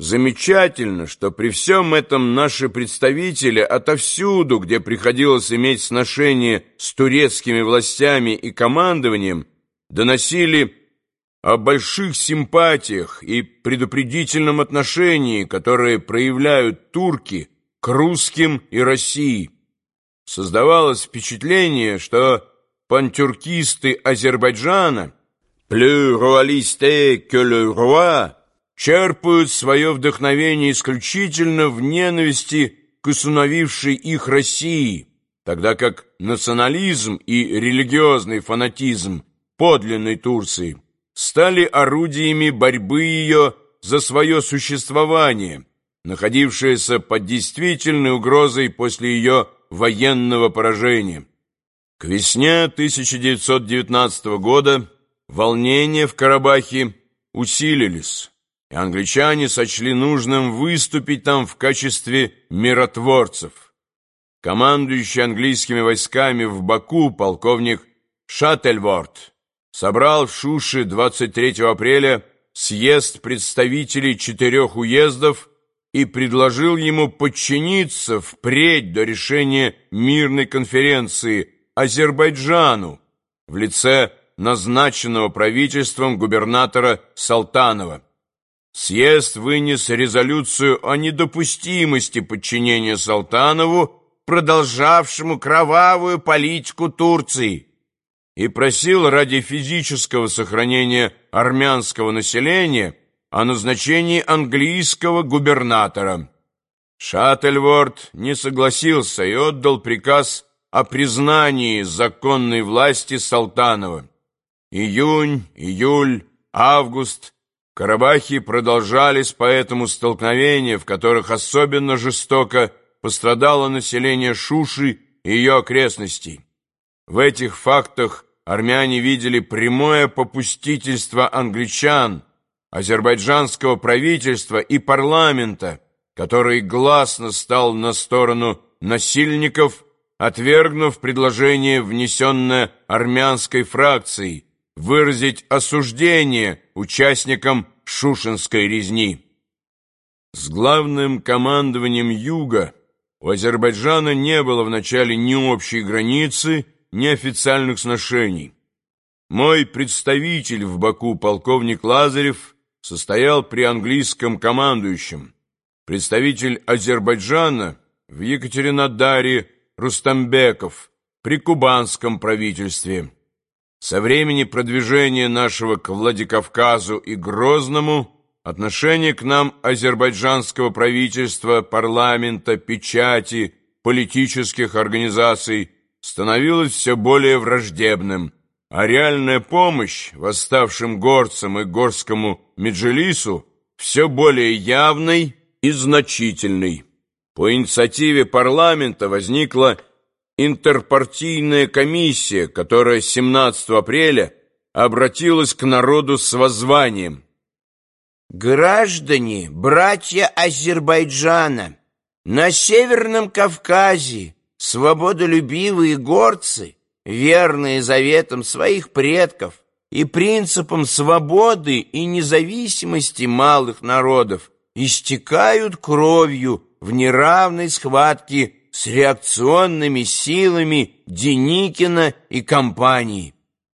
Замечательно, что при всем этом наши представители отовсюду, где приходилось иметь сношение с турецкими властями и командованием, доносили о больших симпатиях и предупредительном отношении, которые проявляют турки к русским и России. Создавалось впечатление, что пантюркисты Азербайджана «plus royalistes que le roi» черпают свое вдохновение исключительно в ненависти к усыновившей их России, тогда как национализм и религиозный фанатизм подлинной Турции стали орудиями борьбы ее за свое существование, находившееся под действительной угрозой после ее военного поражения. К весне 1919 года волнения в Карабахе усилились и англичане сочли нужным выступить там в качестве миротворцев. Командующий английскими войсками в Баку полковник Шаттельворд собрал в Шуше 23 апреля съезд представителей четырех уездов и предложил ему подчиниться впредь до решения мирной конференции Азербайджану в лице назначенного правительством губернатора Салтанова. Съезд вынес резолюцию о недопустимости подчинения Салтанову, продолжавшему кровавую политику Турции, и просил ради физического сохранения армянского населения о назначении английского губернатора. Шаттельворд не согласился и отдал приказ о признании законной власти Салтанова. Июнь, июль, август – Карабахи продолжались поэтому столкновения, в которых особенно жестоко пострадало население Шуши и ее окрестностей. В этих фактах армяне видели прямое попустительство англичан, азербайджанского правительства и парламента, который гласно стал на сторону насильников, отвергнув предложение, внесенное армянской фракцией, выразить осуждение участникам Шушинской резни. С главным командованием Юга у Азербайджана не было вначале ни общей границы, ни официальных сношений. Мой представитель в Баку, полковник Лазарев, состоял при английском командующем. Представитель Азербайджана в Екатеринодаре Рустамбеков при кубанском правительстве. Со времени продвижения нашего к Владикавказу и Грозному отношение к нам азербайджанского правительства, парламента, печати, политических организаций становилось все более враждебным, а реальная помощь восставшим горцам и горскому Меджелису все более явной и значительной. По инициативе парламента возникла интерпартийная комиссия, которая 17 апреля обратилась к народу с воззванием. «Граждане, братья Азербайджана, на Северном Кавказе свободолюбивые горцы, верные заветам своих предков и принципам свободы и независимости малых народов, истекают кровью в неравной схватке с реакционными силами Деникина и компании.